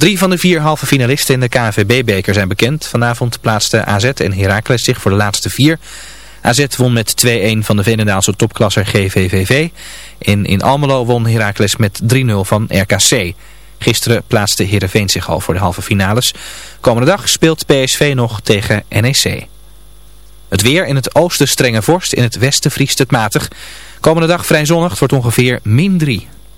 Drie van de vier halve finalisten in de KNVB-beker zijn bekend. Vanavond plaatsten AZ en Heracles zich voor de laatste vier. AZ won met 2-1 van de Venendaalse topklasser GVVV. En in Almelo won Heracles met 3-0 van RKC. Gisteren plaatste Heerenveen zich al voor de halve finales. Komende dag speelt PSV nog tegen NEC. Het weer in het oosten strenge vorst, in het westen vriest het matig. Komende dag vrij zonnig, wordt ongeveer min 3.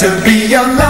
to be alone.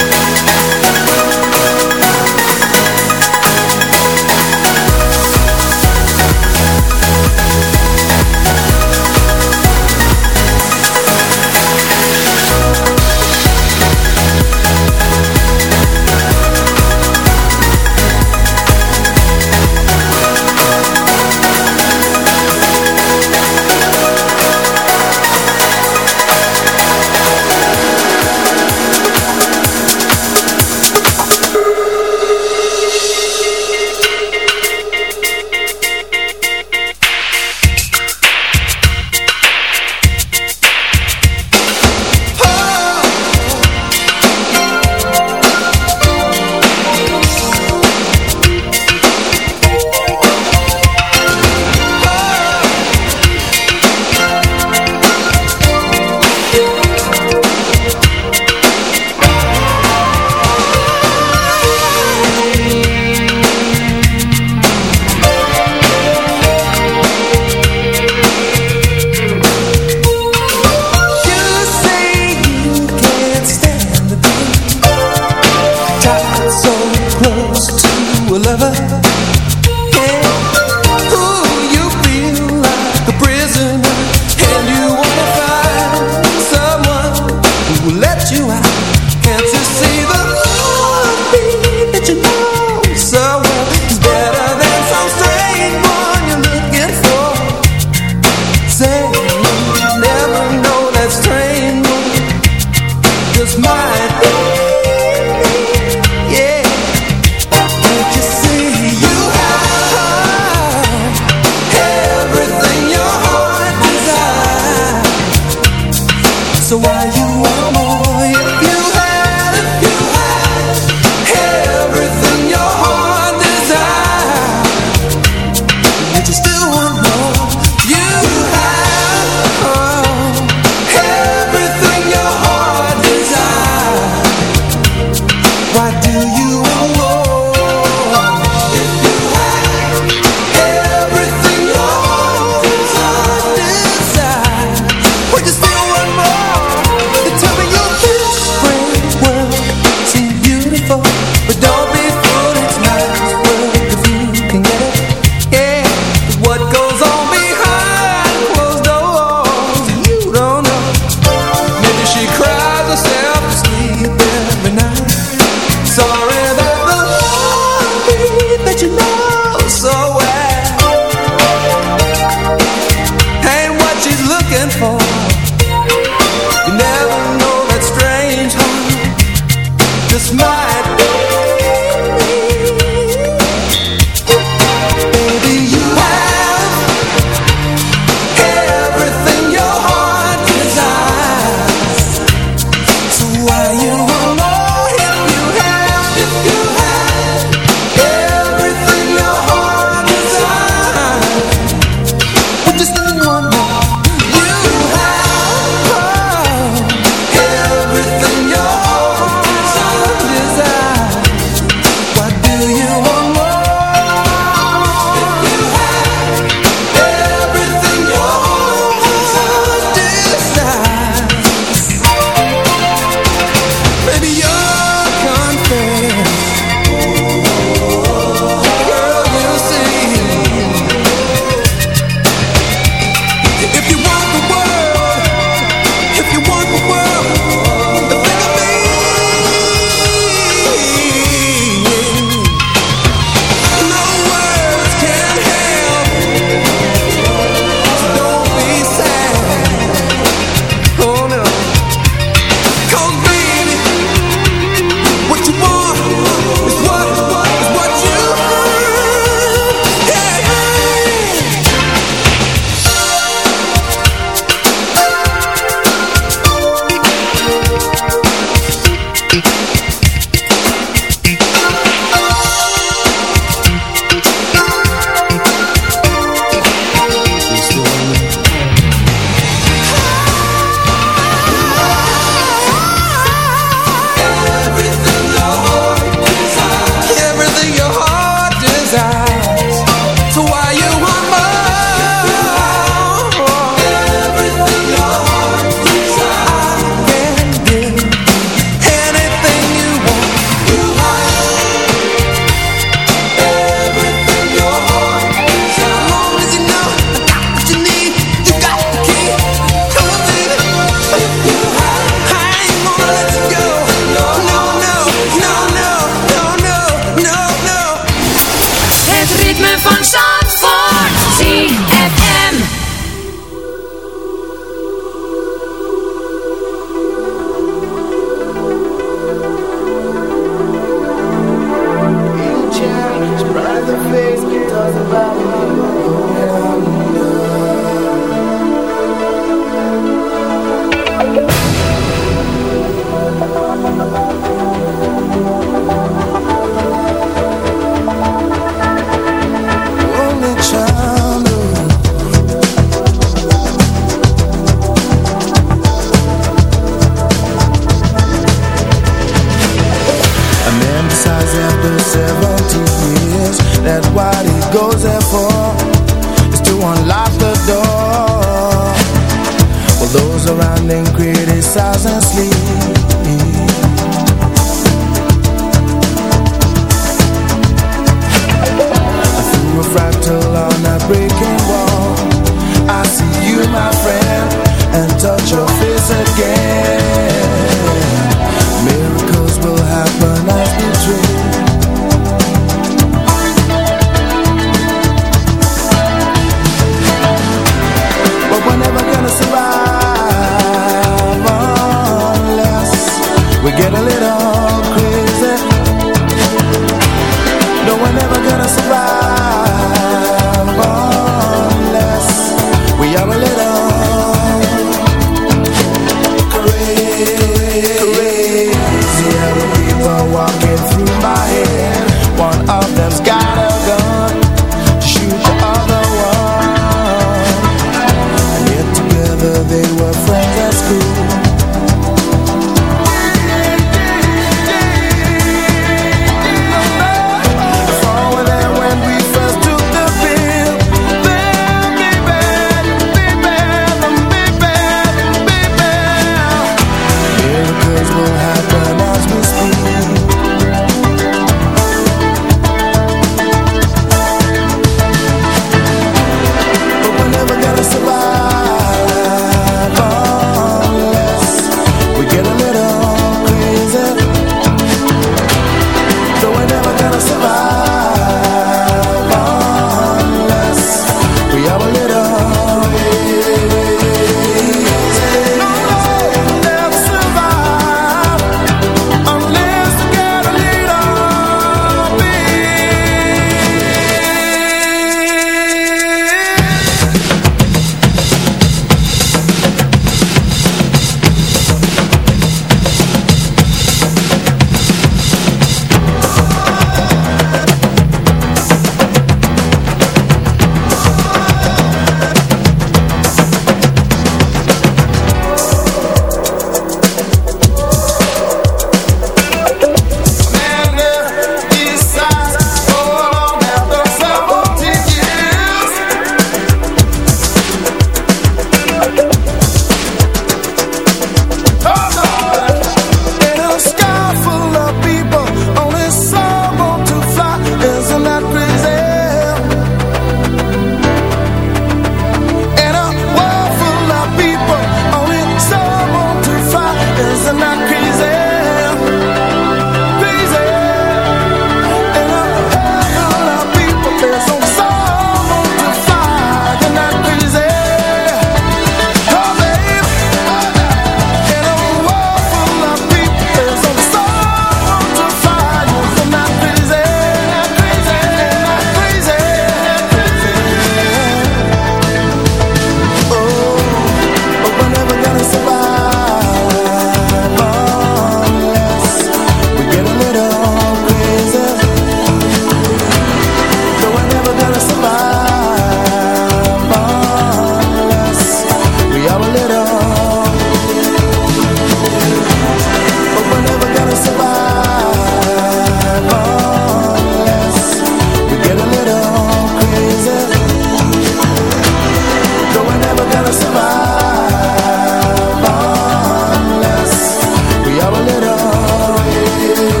you.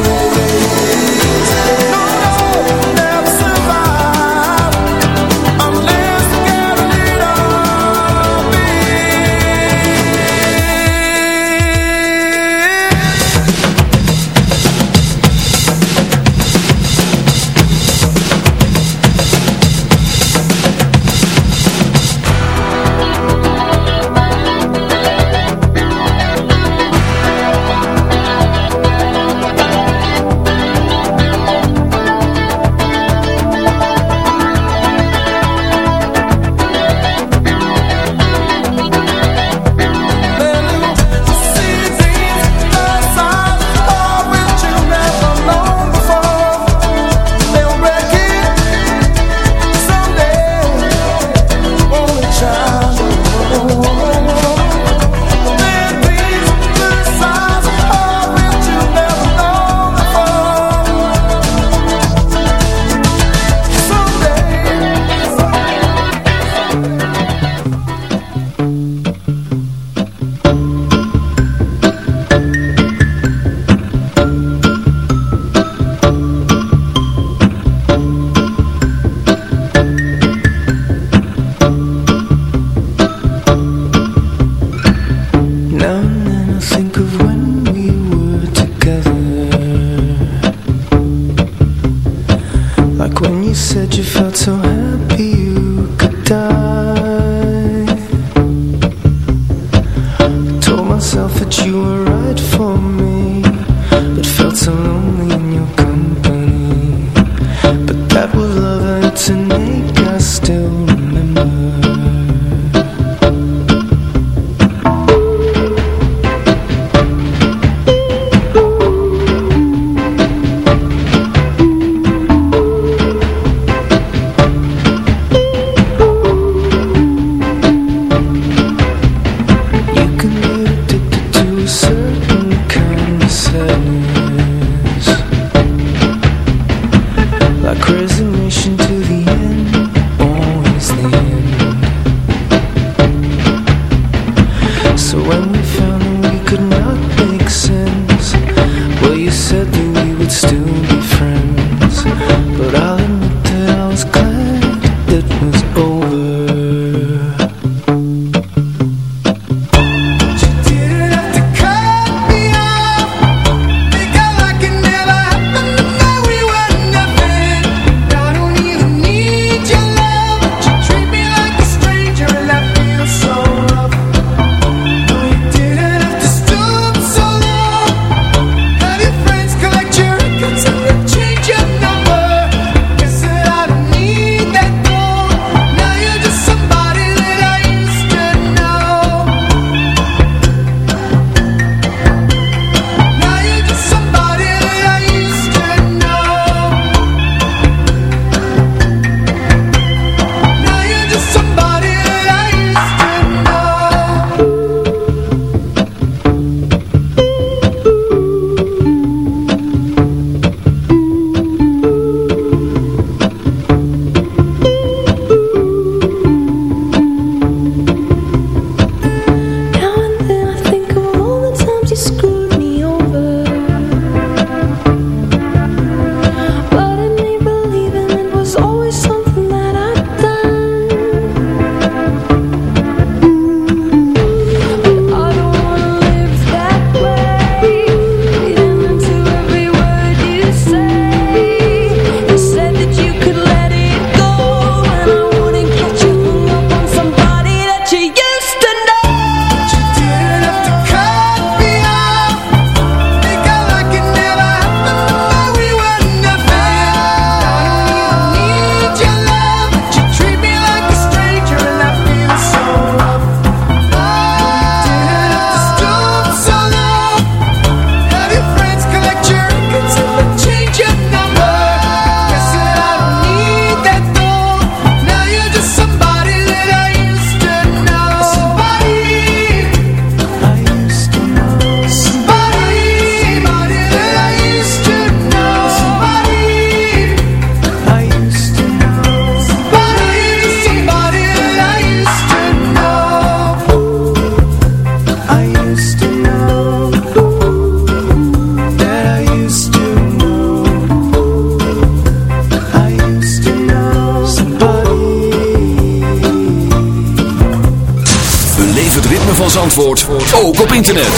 internet.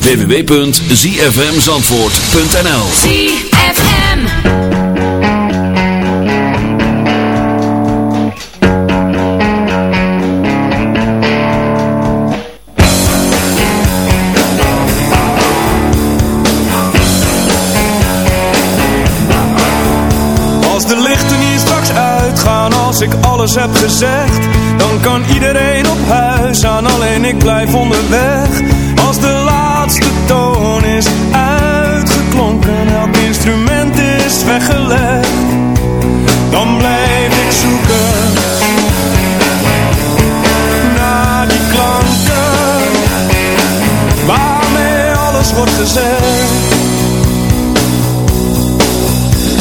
www.zfmzandvoort.nl ZFM Als de lichten hier straks uitgaan, als ik alles heb gezegd dan kan iedereen op huis aan, alleen ik blijf onderweg. Als de laatste toon is uitgeklonken, het instrument is weggelegd. Dan blijf ik zoeken naar die klanken, waarmee alles wordt gezegd.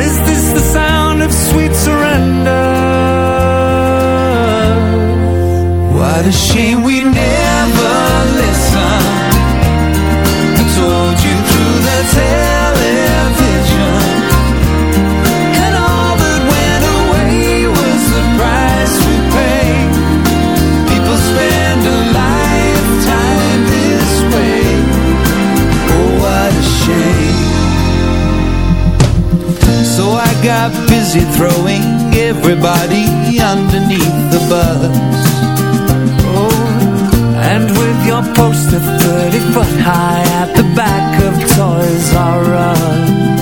Is this the sound of sweet surrender? What a shame we never got busy throwing everybody underneath the bus. Oh, and with your poster 30 foot high at the back of Toys R Us.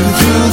You through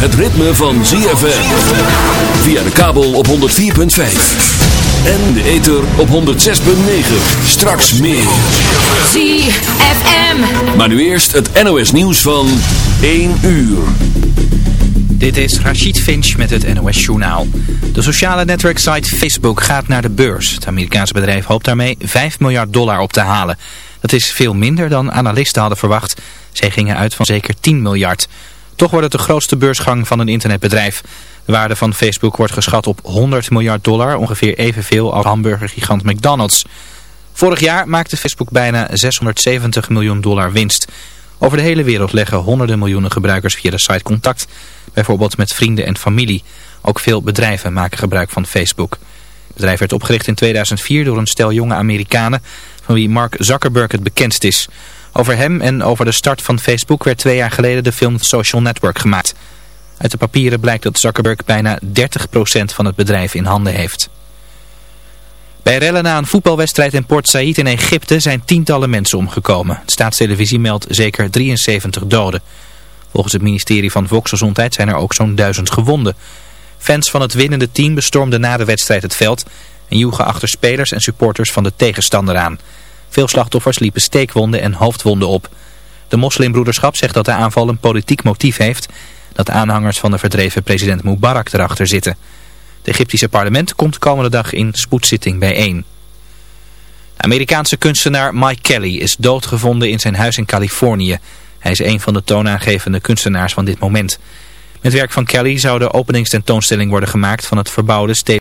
het ritme van ZFM. Via de kabel op 104.5. En de ether op 106.9. Straks meer. ZFM. Maar nu eerst het NOS nieuws van 1 uur. Dit is Rachid Finch met het NOS Journaal. De sociale netwerksite Facebook gaat naar de beurs. Het Amerikaanse bedrijf hoopt daarmee 5 miljard dollar op te halen. Dat is veel minder dan analisten hadden verwacht. Zij gingen uit van zeker 10 miljard. Toch wordt het de grootste beursgang van een internetbedrijf. De waarde van Facebook wordt geschat op 100 miljard dollar, ongeveer evenveel als hamburgergigant McDonald's. Vorig jaar maakte Facebook bijna 670 miljoen dollar winst. Over de hele wereld leggen honderden miljoenen gebruikers via de site contact. Bijvoorbeeld met vrienden en familie. Ook veel bedrijven maken gebruik van Facebook. Het bedrijf werd opgericht in 2004 door een stel jonge Amerikanen... van wie Mark Zuckerberg het bekendst is. Over hem en over de start van Facebook werd twee jaar geleden de film Social Network gemaakt. Uit de papieren blijkt dat Zuckerberg bijna 30% van het bedrijf in handen heeft. Bij rellen na een voetbalwedstrijd in Port Said in Egypte zijn tientallen mensen omgekomen. Staatstelevisie meldt zeker 73 doden. Volgens het ministerie van Volksgezondheid zijn er ook zo'n duizend gewonden. Fans van het winnende team bestormden na de wedstrijd het veld en joegen achter spelers en supporters van de tegenstander aan. Veel slachtoffers liepen steekwonden en hoofdwonden op. De moslimbroederschap zegt dat de aanval een politiek motief heeft, dat aanhangers van de verdreven president Mubarak erachter zitten. Het Egyptische parlement komt komende dag in spoedzitting bijeen. De Amerikaanse kunstenaar Mike Kelly is doodgevonden in zijn huis in Californië. Hij is een van de toonaangevende kunstenaars van dit moment. Met werk van Kelly zou de openingstentoonstelling worden gemaakt van het verbouwde